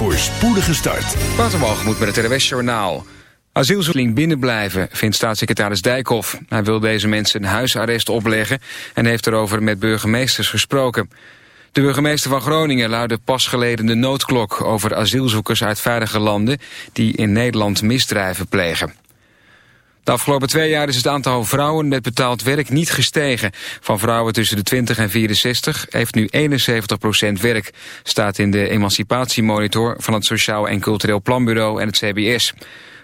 voor spoedige start. moet met het RWS Journaal. Asielzoekeling binnenblijven, vindt staatssecretaris Dijkhoff. Hij wil deze mensen een huisarrest opleggen en heeft erover met burgemeesters gesproken. De burgemeester van Groningen luidde pas geleden de noodklok over asielzoekers uit veilige landen die in Nederland misdrijven plegen. De afgelopen twee jaar is het aantal vrouwen met betaald werk niet gestegen. Van vrouwen tussen de 20 en 64 heeft nu 71% werk. Staat in de emancipatiemonitor van het Sociaal en Cultureel Planbureau en het CBS.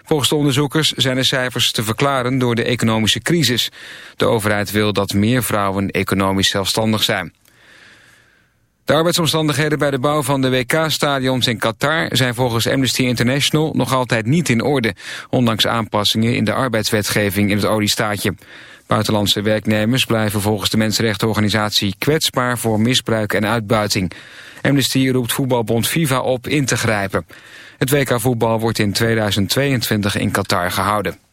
Volgens de onderzoekers zijn de cijfers te verklaren door de economische crisis. De overheid wil dat meer vrouwen economisch zelfstandig zijn. De arbeidsomstandigheden bij de bouw van de WK-stadions in Qatar zijn volgens Amnesty International nog altijd niet in orde, ondanks aanpassingen in de arbeidswetgeving in het oliestaatje. Buitenlandse werknemers blijven volgens de mensenrechtenorganisatie kwetsbaar voor misbruik en uitbuiting. Amnesty roept voetbalbond FIFA op in te grijpen. Het WK-voetbal wordt in 2022 in Qatar gehouden.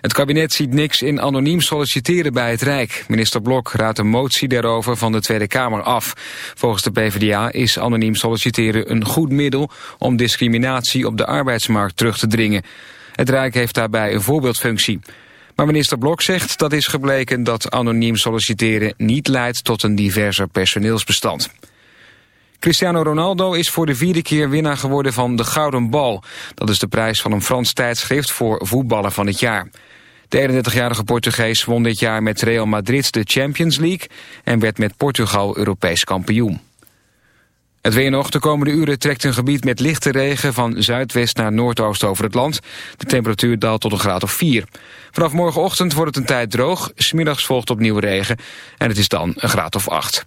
Het kabinet ziet niks in anoniem solliciteren bij het Rijk. Minister Blok raadt een motie daarover van de Tweede Kamer af. Volgens de PvdA is anoniem solliciteren een goed middel... om discriminatie op de arbeidsmarkt terug te dringen. Het Rijk heeft daarbij een voorbeeldfunctie. Maar minister Blok zegt dat is gebleken dat anoniem solliciteren... niet leidt tot een diverser personeelsbestand. Cristiano Ronaldo is voor de vierde keer winnaar geworden van de Gouden Bal. Dat is de prijs van een Frans tijdschrift voor voetballer van het jaar. De 31-jarige Portugees won dit jaar met Real Madrid de Champions League... en werd met Portugal Europees kampioen. Het weer nog. De komende uren trekt een gebied met lichte regen... van zuidwest naar noordoost over het land. De temperatuur daalt tot een graad of 4. Vanaf morgenochtend wordt het een tijd droog. Smiddags volgt opnieuw regen. En het is dan een graad of 8.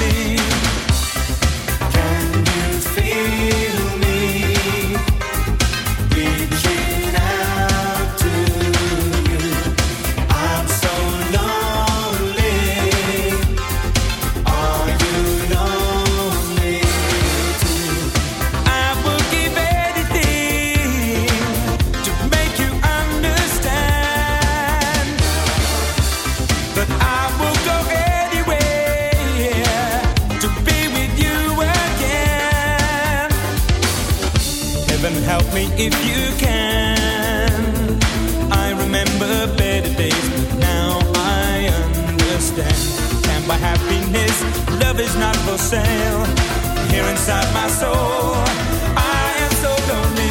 Can't happiness, love is not for sale. Here inside my soul, I am so lonely.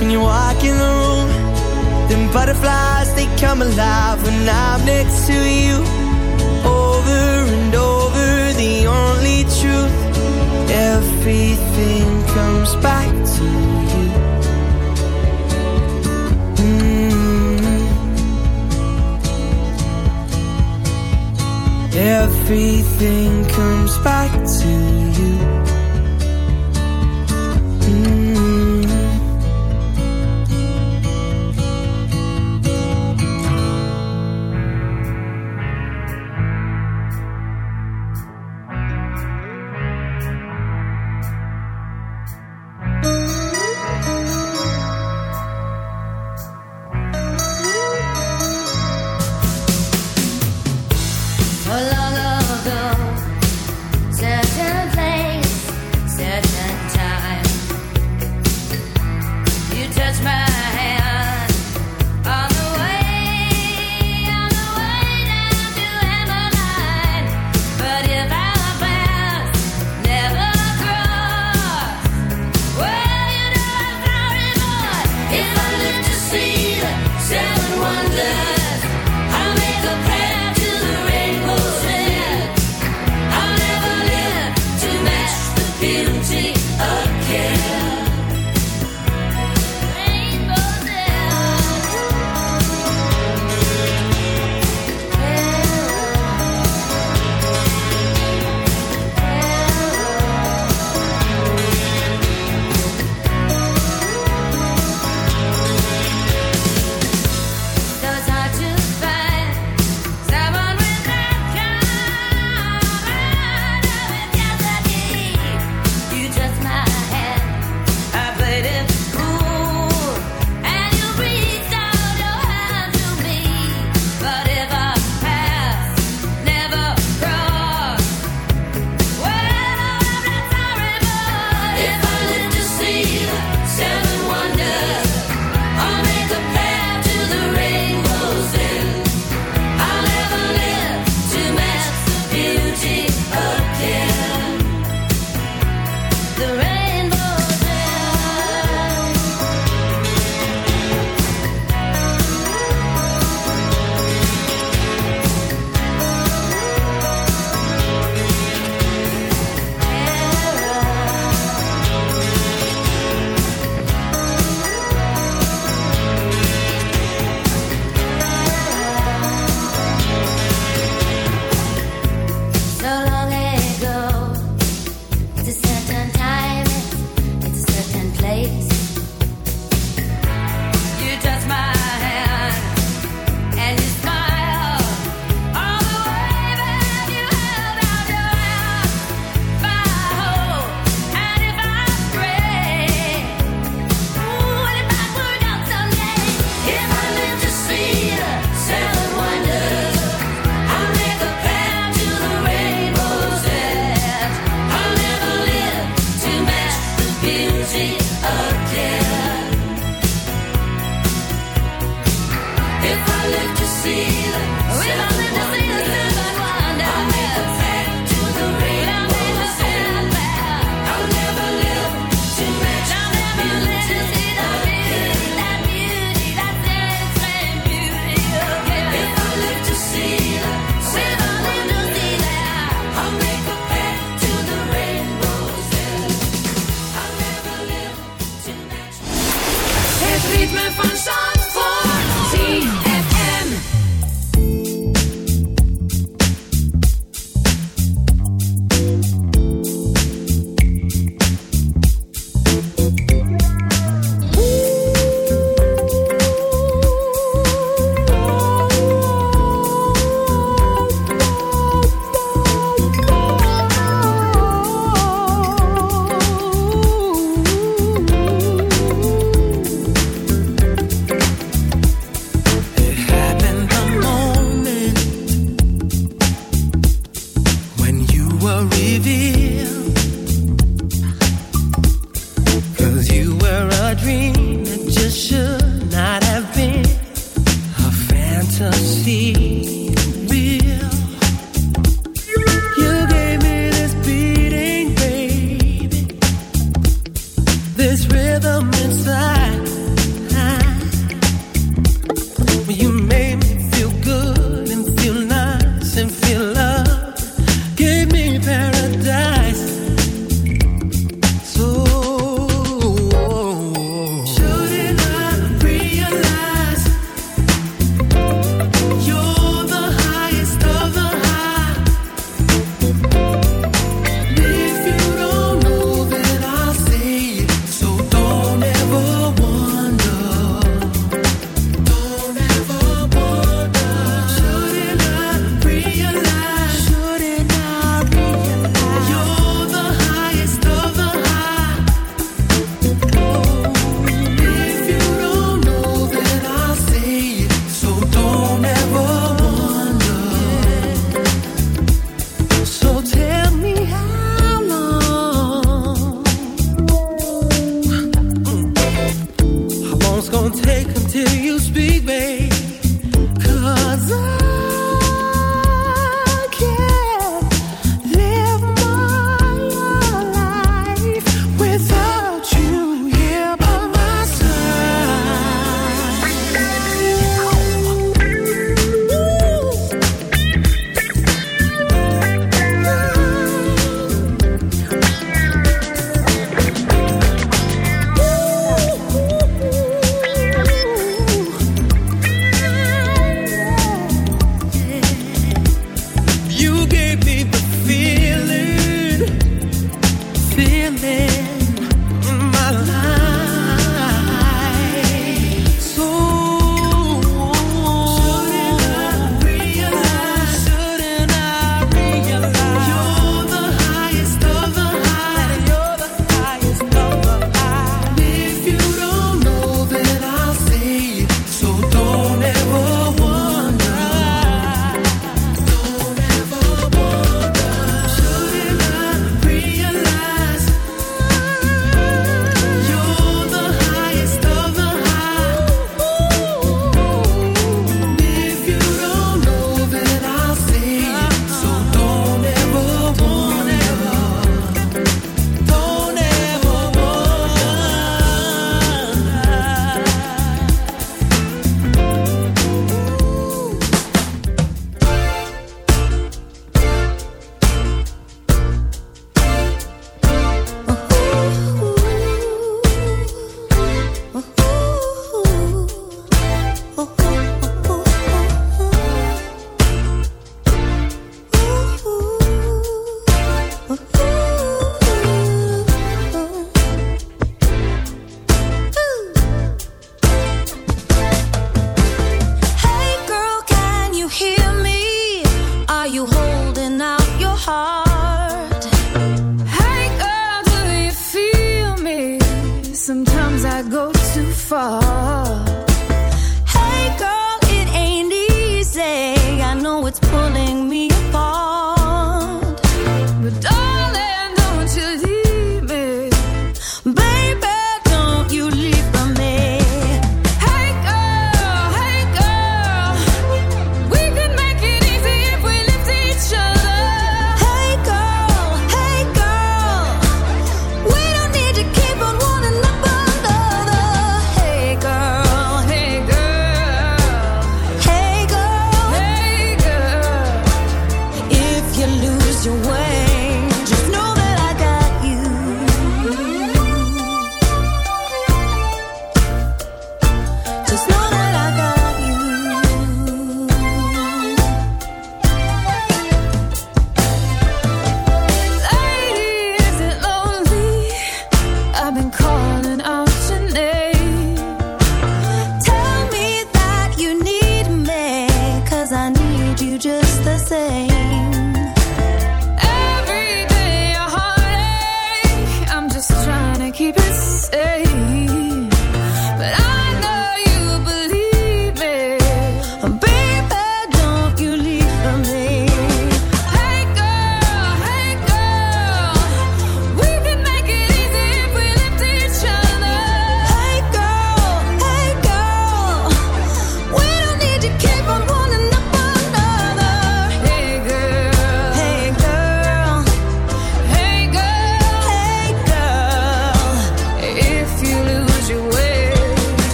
when you walk in the room. Them butterflies, they come alive when I'm next to you.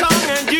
song and you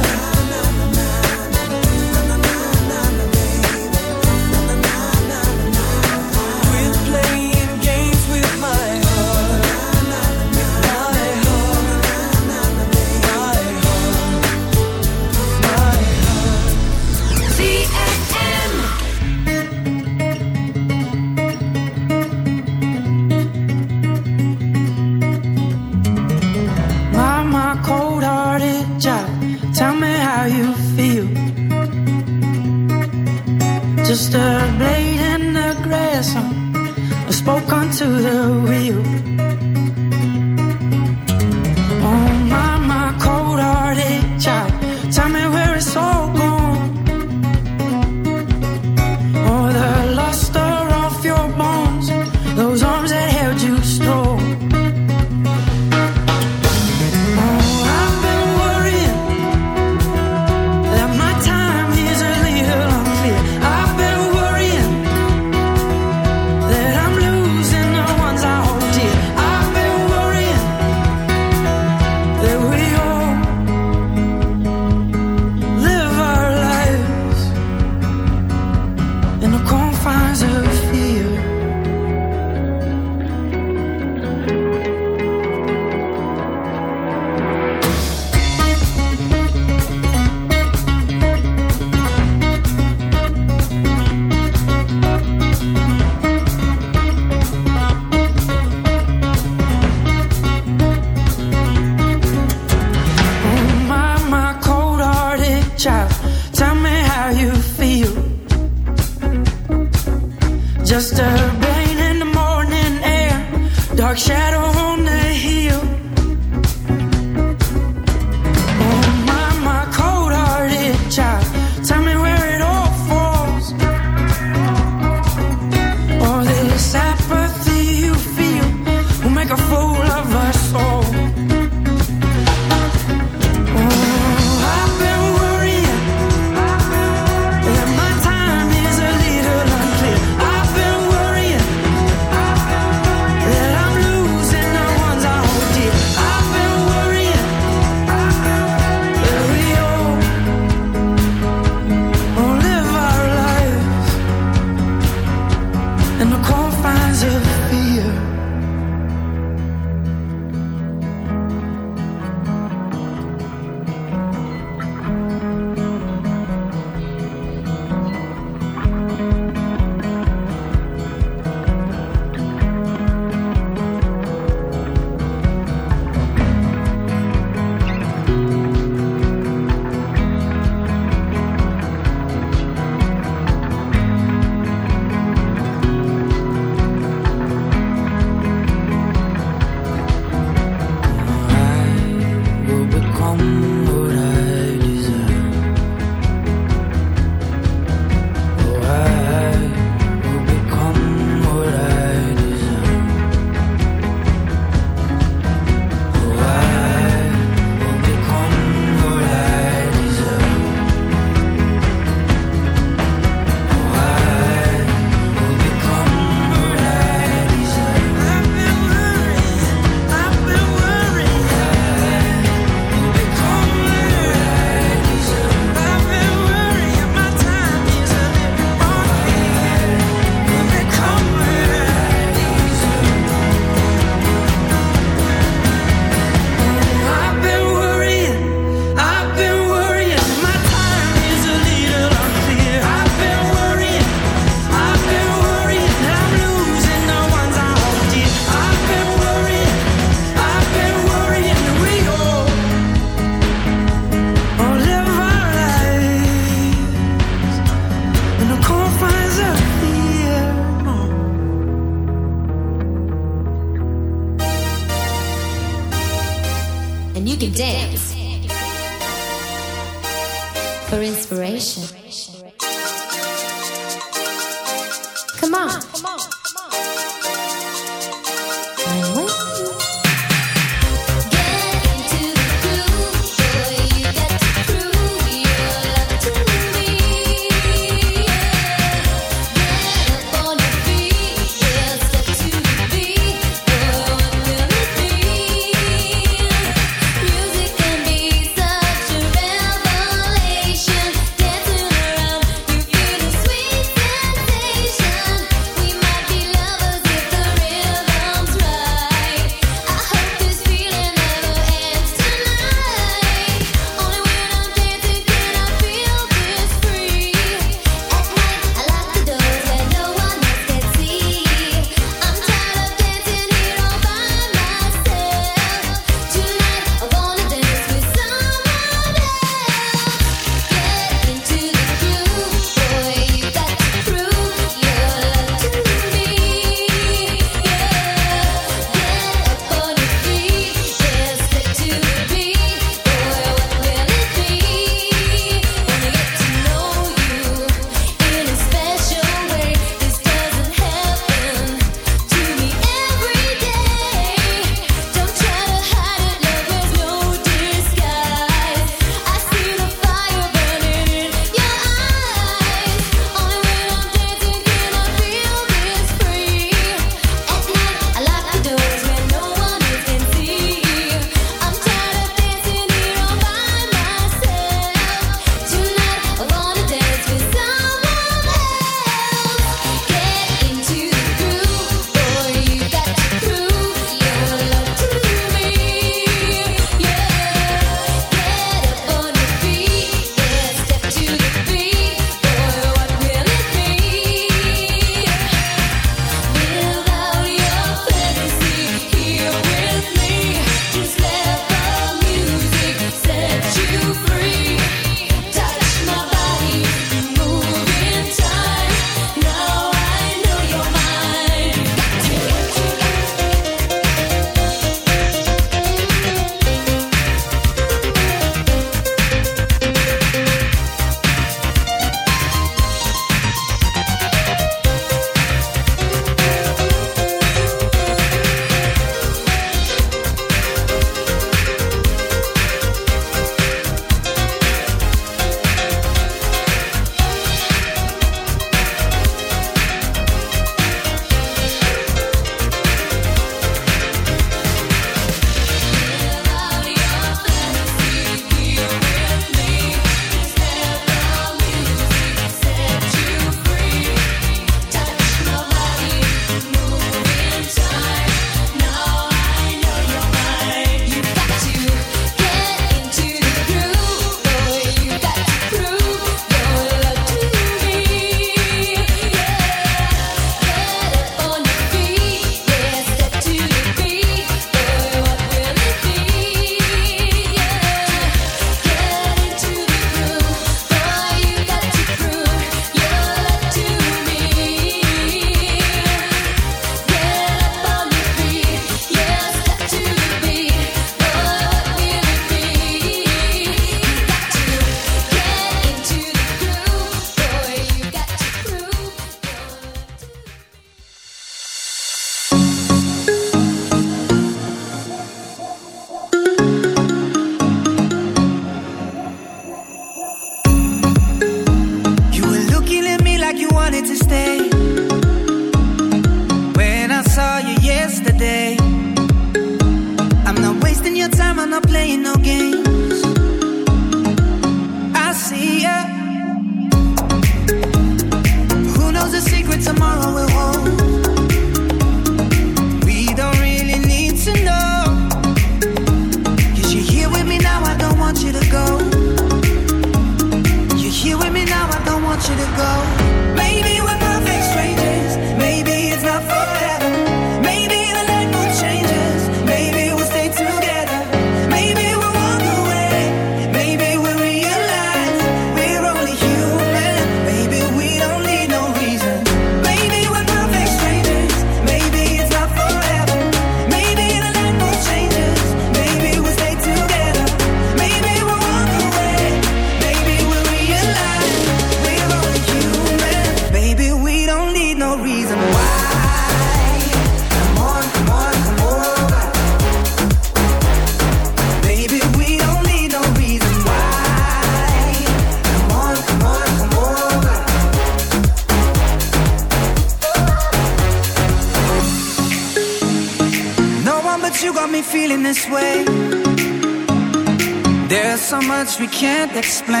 You